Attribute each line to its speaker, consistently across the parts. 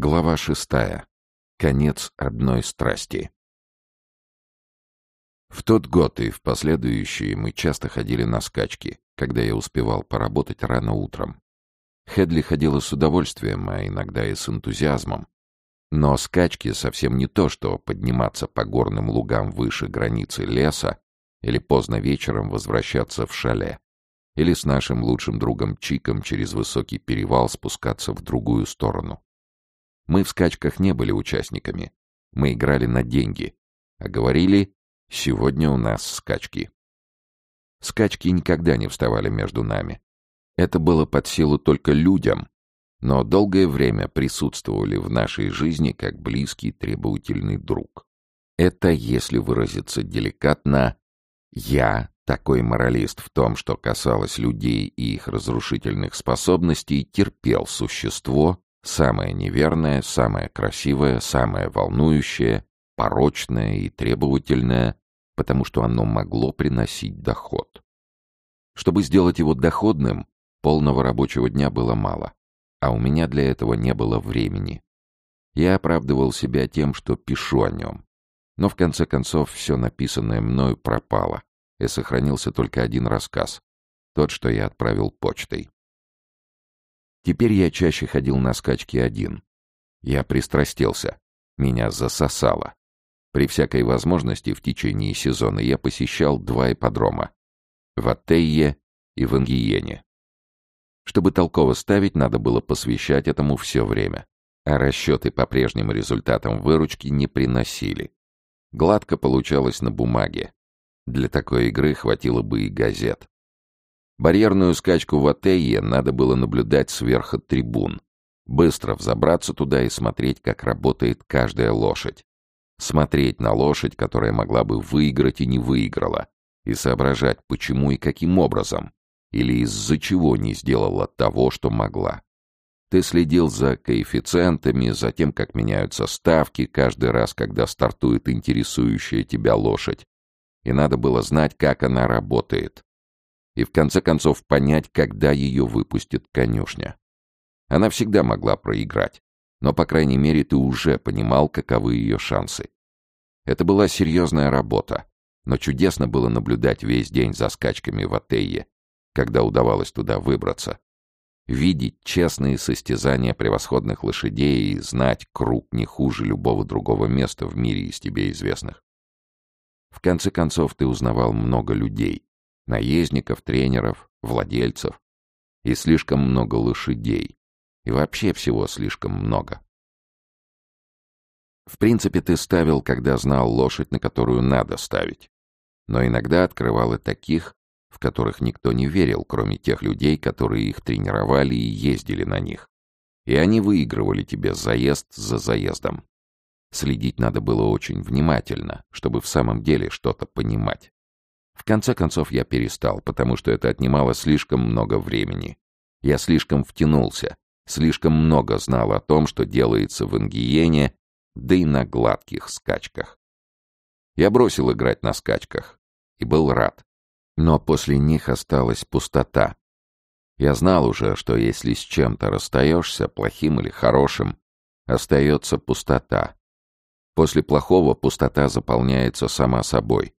Speaker 1: Глава шестая. Конец одной страсти. В тот год и в последующие мы часто ходили на скачки, когда я успевал поработать рано утром. Хедли ходила с удовольствием, а иногда и с энтузиазмом. Но скачки совсем не то, что подниматься по горным лугам выше границы леса или поздно вечером возвращаться в шале, или с нашим лучшим другом Чиком через высокий перевал спускаться в другую сторону. Мы в скачках не были участниками. Мы играли на деньги. А говорили, сегодня у нас скачки. Скачки никогда не вставали между нами. Это было под силу только людям, но долгое время присутствовали в нашей жизни как близкий требовательный друг. Это, если выразиться деликатно, я, такой моралист в том, что касалось людей и их разрушительных способностей, терпел существо, Самое неверное, самое красивое, самое волнующее, порочное и требовательное, потому что оно могло приносить доход. Чтобы сделать его доходным, полного рабочего дня было мало, а у меня для этого не было времени. Я оправдывал себя тем, что пишу о нем. Но в конце концов все написанное мною пропало, и сохранился только один рассказ, тот, что я отправил почтой. Теперь я чаще ходил на скачки один. Я пристрастился. Меня засосало. При всякой возможности в течение сезона я посещал два ипподрома. В Аттейе и в Ангиене. Чтобы толково ставить, надо было посвящать этому все время. А расчеты по прежним результатам выручки не приносили. Гладко получалось на бумаге. Для такой игры хватило бы и газет. Барьерную скачку в Атее надо было наблюдать сверху трибун. Быстро взобраться туда и смотреть, как работает каждая лошадь. Смотреть на лошадь, которая могла бы выиграть и не выиграла. И соображать, почему и каким образом. Или из-за чего не сделала того, что могла. Ты следил за коэффициентами, за тем, как меняются ставки каждый раз, когда стартует интересующая тебя лошадь. И надо было знать, как она работает и в конце концов понять, когда ее выпустит конюшня. Она всегда могла проиграть, но, по крайней мере, ты уже понимал, каковы ее шансы. Это была серьезная работа, но чудесно было наблюдать весь день за скачками в Атее, когда удавалось туда выбраться. Видеть честные состязания превосходных лошадей и знать круг не хуже любого другого места в мире из тебе известных. В конце концов, ты узнавал много людей, наездников, тренеров, владельцев. И слишком много лошадей. И вообще всего слишком много. В принципе, ты ставил, когда знал лошадь, на которую надо ставить. Но иногда открывал и таких, в которых никто не верил, кроме тех людей, которые их тренировали и ездили на них. И они выигрывали тебе заезд за заездом. Следить надо было очень внимательно, чтобы в самом деле что-то понимать. В конце концов я перестал, потому что это отнимало слишком много времени. Я слишком втянулся, слишком много знал о том, что делается в Ангиене, да и на гладких скачках. Я бросил играть на скачках и был рад. Но после них осталась пустота. Я знал уже, что если с чем-то расстаешься, плохим или хорошим, остается пустота. После плохого пустота заполняется сама собой.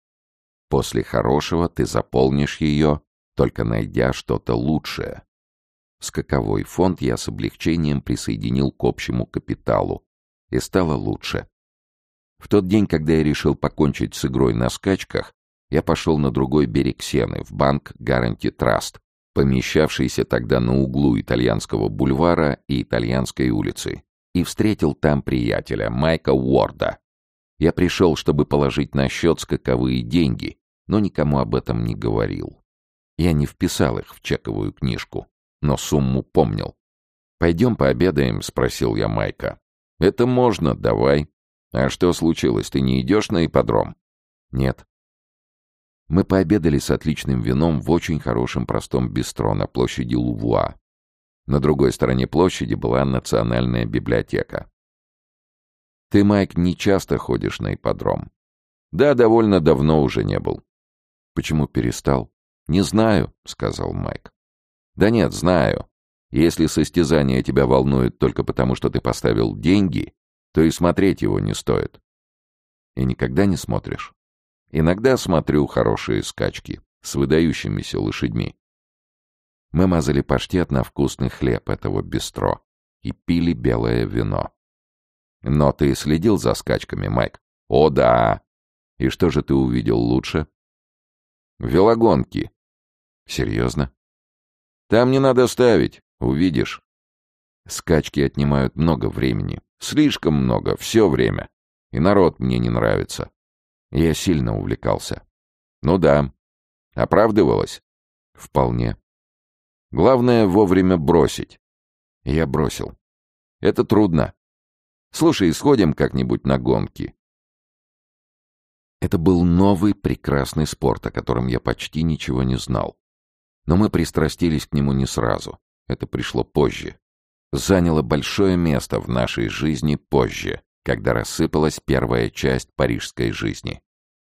Speaker 1: После хорошего ты заполнишь ее, только найдя что-то лучшее. Скаковой фонд я с облегчением присоединил к общему капиталу, и стало лучше. В тот день, когда я решил покончить с игрой на скачках, я пошел на другой берег Сены, в банк Guarantee Trust, помещавшийся тогда на углу Итальянского бульвара и Итальянской улицы, и встретил там приятеля, Майка Уорда. Я пришел, чтобы положить на счет скаковые деньги, но никому об этом не говорил. Я не вписал их в чековую книжку, но сумму помнил. «Пойдем пообедаем?» — спросил я Майка. «Это можно, давай. А что случилось, ты не идешь на ипподром?» «Нет». Мы пообедали с отличным вином в очень хорошем простом бистро на площади Лувуа. На другой стороне площади была национальная библиотека. «Ты, Майк, не часто ходишь на ипподром?» «Да, довольно давно уже не был. Почему перестал? Не знаю, сказал Майк. Да нет, знаю. Если состязание тебя волнует только потому, что ты поставил деньги, то и смотреть его не стоит. И никогда не смотришь. Иногда смотрю хорошие скачки с выдающимися лошадьми. Мы мазали паштет на вкусный хлеб этого бистро и пили белое вино. Но ты следил за скачками, Майк? О, да. И что же ты увидел лучше? Велогонки. Серьезно? Там не надо ставить, увидишь. Скачки отнимают много времени. Слишком много, все время. И народ мне не нравится. Я сильно увлекался. Ну да. Оправдывалось? Вполне. Главное вовремя бросить. Я бросил. Это трудно. Слушай, сходим как-нибудь на гонки. Это был новый прекрасный спорт, о котором я почти ничего не знал. Но мы пристрастились к нему не сразу. Это пришло позже. Заняло большое место в нашей жизни позже, когда рассыпалась первая часть парижской жизни.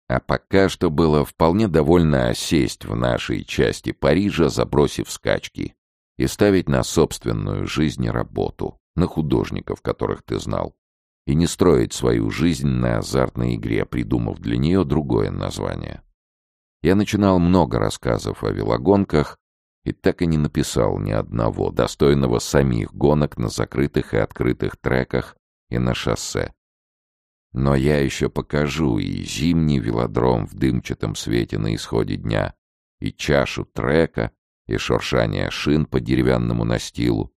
Speaker 1: А пока что было вполне довольно осесть в нашей части Парижа, забросив скачки, и ставить на собственную жизнь работу, на художников, которых ты знал, и не строить свою жизнь на азартной игре, придумав для нее другое название. Я начинал много рассказов о велогонках и так и не написал ни одного, достойного самих гонок на закрытых и открытых треках и на шоссе. Но я еще покажу и зимний велодром в дымчатом свете на исходе дня, и чашу трека, и шуршание шин по деревянному настилу,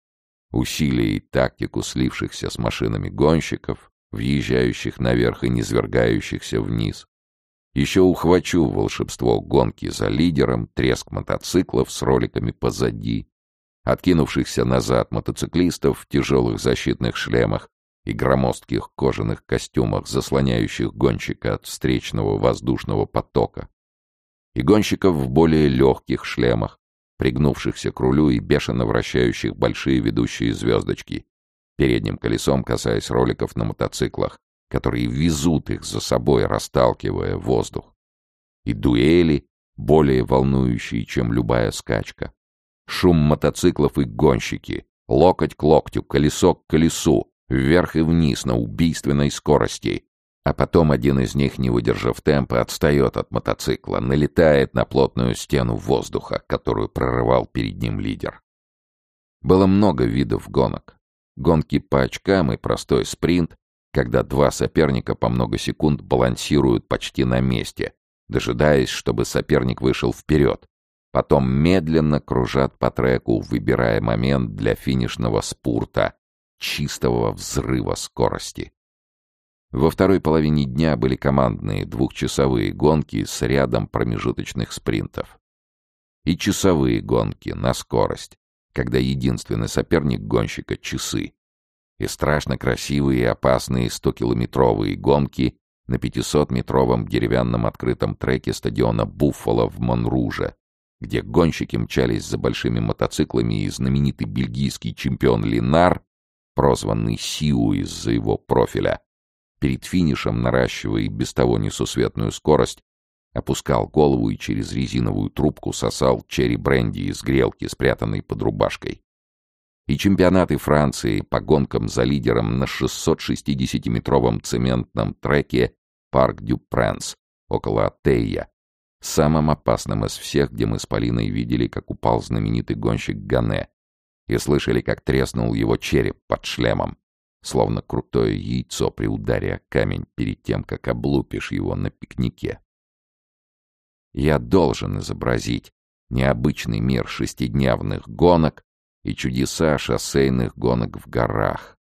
Speaker 1: усилия и тактику слившихся с машинами гонщиков, въезжающих наверх и низвергающихся вниз. Еще ухвачу волшебство гонки за лидером, треск мотоциклов с роликами позади, откинувшихся назад мотоциклистов в тяжелых защитных шлемах и громоздких кожаных костюмах, заслоняющих гонщика от встречного воздушного потока, и гонщиков в более легких шлемах, пригнувшихся к рулю и бешено вращающих большие ведущие звездочки, передним колесом касаясь роликов на мотоциклах, которые везут их за собой, расталкивая воздух. И дуэли, более волнующие, чем любая скачка. Шум мотоциклов и гонщики, локоть к локтю, колесо к колесу, вверх и вниз на убийственной скорости, а потом один из них, не выдержав темпа, отстает от мотоцикла, налетает на плотную стену воздуха, которую прорывал перед ним лидер. Было много видов гонок. Гонки по очкам и простой спринт, когда два соперника по много секунд балансируют почти на месте, дожидаясь, чтобы соперник вышел вперед. Потом медленно кружат по треку, выбирая момент для финишного спурта, чистого взрыва скорости. Во второй половине дня были командные двухчасовые гонки с рядом промежуточных спринтов. И часовые гонки на скорость, когда единственный соперник гонщика — часы. И страшно красивые и опасные 100-километровые гонки на 500-метровом деревянном открытом треке стадиона «Буффало» в Монруже, где гонщики мчались за большими мотоциклами и знаменитый бельгийский чемпион Линар, прозванный Сиу из-за его профиля, перед финишем, наращивая и без того несусветную скорость, опускал голову и через резиновую трубку сосал черри-бренди из грелки, спрятанной под рубашкой. И чемпионаты Франции по гонкам за лидером на 660-метровом цементном треке Парк Дю Пренс около Атея, самым опасным из всех, где мы с Полиной видели, как упал знаменитый гонщик Гане, и слышали, как треснул его череп под шлемом словно крутое яйцо при ударе о камень перед тем, как облупишь его на пикнике. Я должен изобразить необычный мир шестидневных гонок и чудеса шоссейных гонок в горах.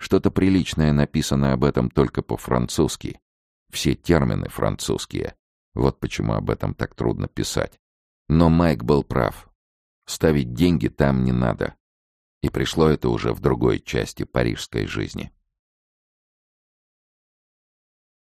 Speaker 1: Что-то приличное написано об этом только по-французски. Все термины французские. Вот почему об этом так трудно писать. Но Майк был прав. Ставить деньги там не надо. И пришло это уже в другой части парижской жизни.